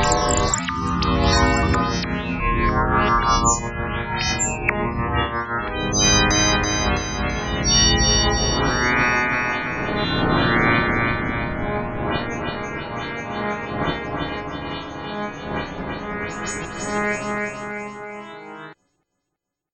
Música